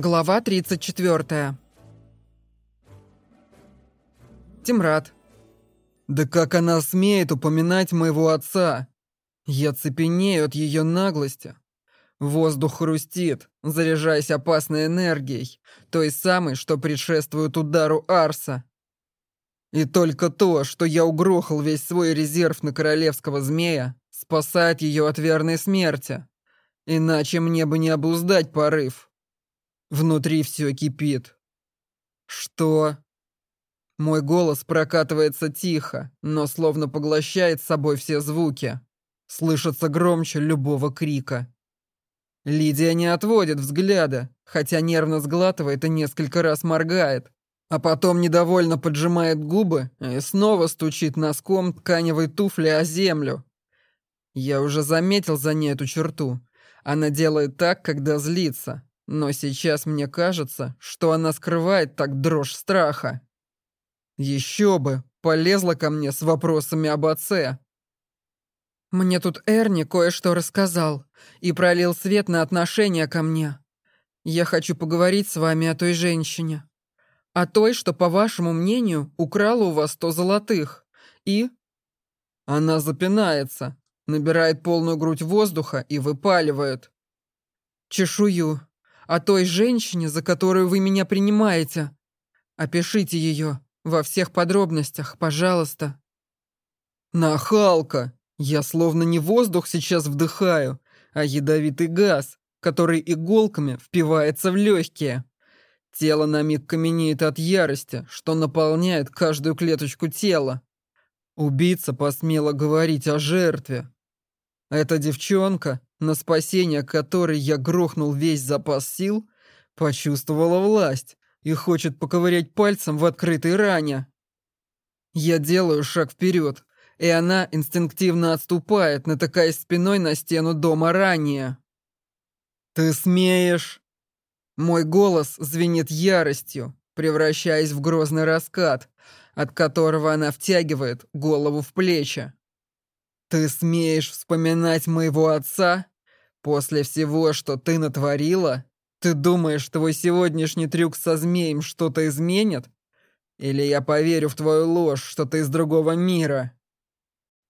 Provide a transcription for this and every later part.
Глава 34. Тимрад. Да как она смеет упоминать моего отца? Я цепенею от ее наглости. Воздух хрустит, заряжаясь опасной энергией, той самой, что предшествует удару Арса. И только то, что я угрохал весь свой резерв на королевского змея, спасает ее от верной смерти. Иначе мне бы не обуздать порыв. Внутри все кипит. Что? Мой голос прокатывается тихо, но словно поглощает собой все звуки. Слышится громче любого крика. Лидия не отводит взгляда, хотя нервно сглатывает и несколько раз моргает, а потом недовольно поджимает губы и снова стучит носком тканевой туфли о землю. Я уже заметил за ней эту черту. Она делает так, когда злится, но сейчас мне кажется, что она скрывает так дрожь страха. Еще бы, полезла ко мне с вопросами об отце. Мне тут Эрни кое-что рассказал и пролил свет на отношения ко мне. Я хочу поговорить с вами о той женщине. О той, что, по вашему мнению, украла у вас сто золотых. И... Она запинается, набирает полную грудь воздуха и выпаливает. Чешую о той женщине, за которую вы меня принимаете. Опишите ее во всех подробностях, пожалуйста». «Нахалка! Я словно не воздух сейчас вдыхаю, а ядовитый газ, который иголками впивается в легкие. Тело на миг каменеет от ярости, что наполняет каждую клеточку тела. Убийца посмела говорить о жертве. Эта девчонка на спасение которой я грохнул весь запас сил, почувствовала власть и хочет поковырять пальцем в открытой ране. Я делаю шаг вперед, и она инстинктивно отступает, натыкаясь спиной на стену дома ранее. «Ты смеешь?» Мой голос звенит яростью, превращаясь в грозный раскат, от которого она втягивает голову в плечи. «Ты смеешь вспоминать моего отца? После всего, что ты натворила? Ты думаешь, твой сегодняшний трюк со змеем что-то изменит? Или я поверю в твою ложь, что ты из другого мира?»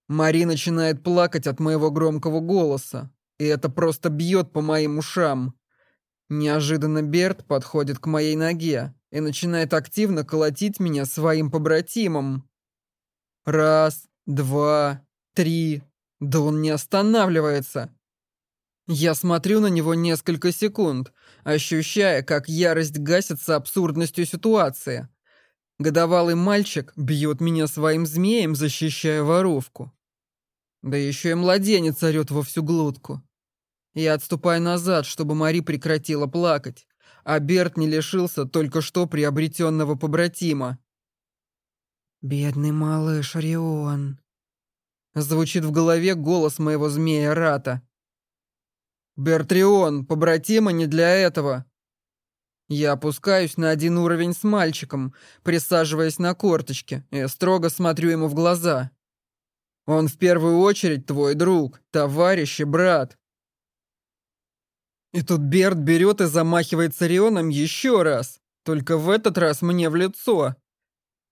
Мари начинает плакать от моего громкого голоса, и это просто бьет по моим ушам. Неожиданно Берт подходит к моей ноге и начинает активно колотить меня своим побратимом. Раз, два, три. Да он не останавливается. Я смотрю на него несколько секунд, ощущая, как ярость гасится абсурдностью ситуации. Годовалый мальчик бьет меня своим змеем, защищая воровку. Да еще и младенец орет во всю глотку. Я отступаю назад, чтобы Мари прекратила плакать, а Берт не лишился только что приобретенного побратима. «Бедный малыш Рион», Звучит в голове голос моего змея Рата. «Бертрион, побратима не для этого!» Я опускаюсь на один уровень с мальчиком, присаживаясь на корточке, и строго смотрю ему в глаза. «Он в первую очередь твой друг, товарищ и брат». И тут Берт берет и замахивается Рионом еще раз, только в этот раз мне в лицо.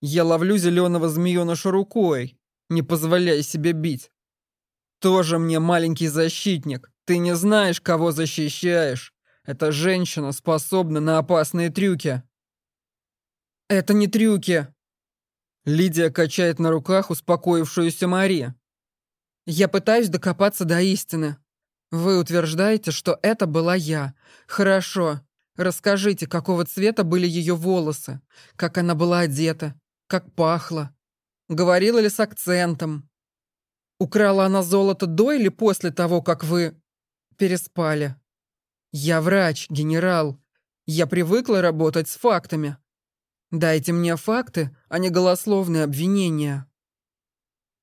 Я ловлю зеленого змееныша рукой, не позволяй себе бить. Тоже мне маленький защитник. Ты не знаешь, кого защищаешь. Эта женщина способна на опасные трюки. Это не трюки. Лидия качает на руках успокоившуюся Мари. Я пытаюсь докопаться до истины. Вы утверждаете, что это была я. Хорошо. Расскажите, какого цвета были ее волосы, как она была одета, как пахла. Говорила ли с акцентом? Украла она золото до или после того, как вы переспали? Я врач, генерал. Я привыкла работать с фактами. Дайте мне факты, а не голословные обвинения.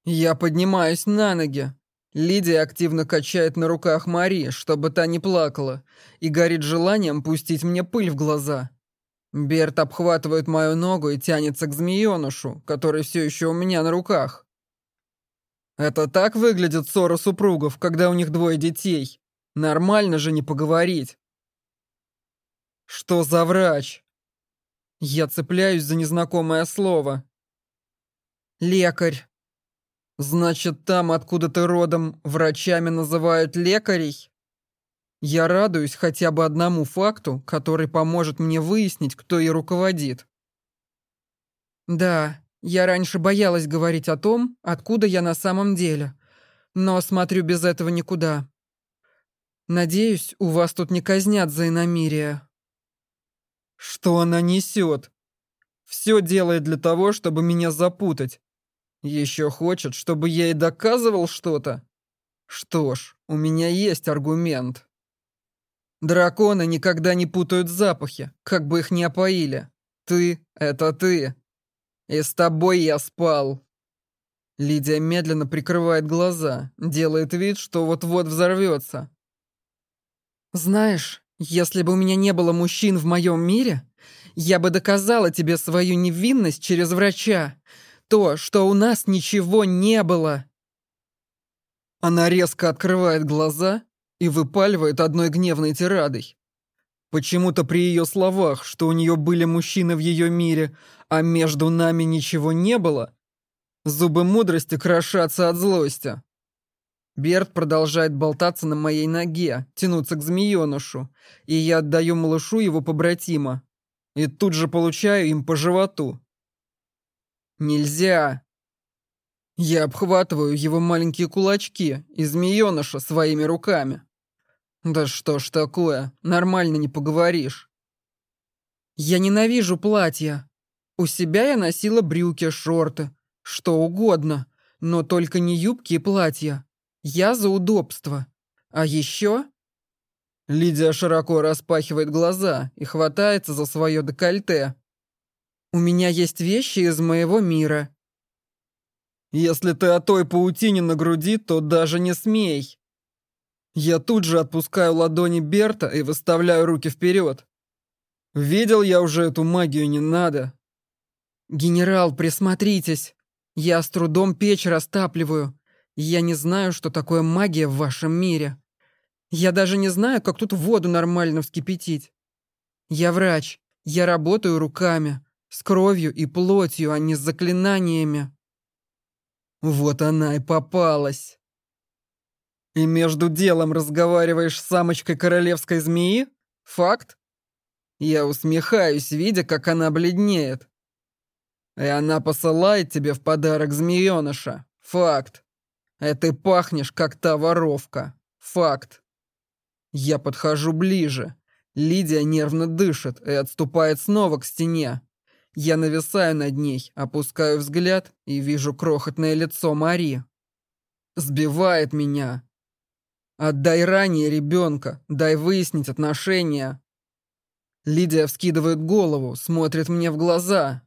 Я поднимаюсь на ноги. Лидия активно качает на руках Мари, чтобы та не плакала, и горит желанием пустить мне пыль в глаза. Берт обхватывает мою ногу и тянется к змеенышу, который все еще у меня на руках. Это так выглядит ссора супругов, когда у них двое детей. Нормально же не поговорить. Что за врач? Я цепляюсь за незнакомое слово. Лекарь. Значит, там, откуда ты родом, врачами называют лекарей? Я радуюсь хотя бы одному факту, который поможет мне выяснить, кто ей руководит. Да, я раньше боялась говорить о том, откуда я на самом деле, но смотрю без этого никуда. Надеюсь, у вас тут не казнят за иномирие. Что она несет? Все делает для того, чтобы меня запутать. Еще хочет, чтобы я ей доказывал что-то? Что ж, у меня есть аргумент. Драконы никогда не путают запахи, как бы их ни опоили. Ты — это ты. И с тобой я спал. Лидия медленно прикрывает глаза, делает вид, что вот-вот взорвется. Знаешь, если бы у меня не было мужчин в моем мире, я бы доказала тебе свою невинность через врача. То, что у нас ничего не было. Она резко открывает глаза и выпаливает одной гневной тирадой. Почему-то при ее словах, что у нее были мужчины в ее мире, а между нами ничего не было, зубы мудрости крошатся от злости. Берт продолжает болтаться на моей ноге, тянуться к змеенышу, и я отдаю малышу его побратима. И тут же получаю им по животу. Нельзя. Я обхватываю его маленькие кулачки и змееныша своими руками. Да что ж такое, нормально не поговоришь. Я ненавижу платья. У себя я носила брюки, шорты, что угодно, но только не юбки и платья. Я за удобство. А еще... Лидия широко распахивает глаза и хватается за свое декольте. У меня есть вещи из моего мира. Если ты о той паутине на груди, то даже не смей. Я тут же отпускаю ладони Берта и выставляю руки вперед. Видел я уже эту магию, не надо. Генерал, присмотритесь. Я с трудом печь растапливаю. Я не знаю, что такое магия в вашем мире. Я даже не знаю, как тут воду нормально вскипятить. Я врач. Я работаю руками, с кровью и плотью, а не с заклинаниями. Вот она и попалась. И между делом разговариваешь с самочкой королевской змеи? Факт? Я усмехаюсь, видя, как она бледнеет. И она посылает тебе в подарок змееныша. Факт. А ты пахнешь, как та воровка. Факт. Я подхожу ближе. Лидия нервно дышит и отступает снова к стене. Я нависаю над ней, опускаю взгляд и вижу крохотное лицо Мари. Сбивает меня. Отдай ранее ребенка, дай выяснить отношения. Лидия вскидывает голову, смотрит мне в глаза.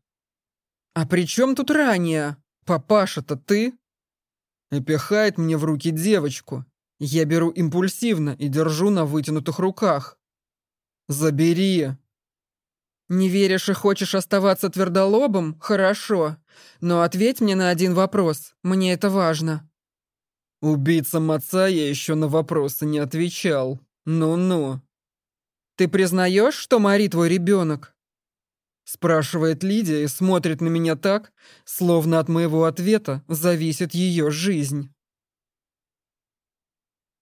«А при чем тут ранее? Папаша-то ты?» и пихает мне в руки девочку. Я беру импульсивно и держу на вытянутых руках. «Забери!» «Не веришь и хочешь оставаться твердолобым? Хорошо. Но ответь мне на один вопрос. Мне это важно». Убийцам отца я еще на вопросы не отвечал. Ну-ну. «Ты признаешь, что Мари твой ребенок?» Спрашивает Лидия и смотрит на меня так, словно от моего ответа зависит ее жизнь.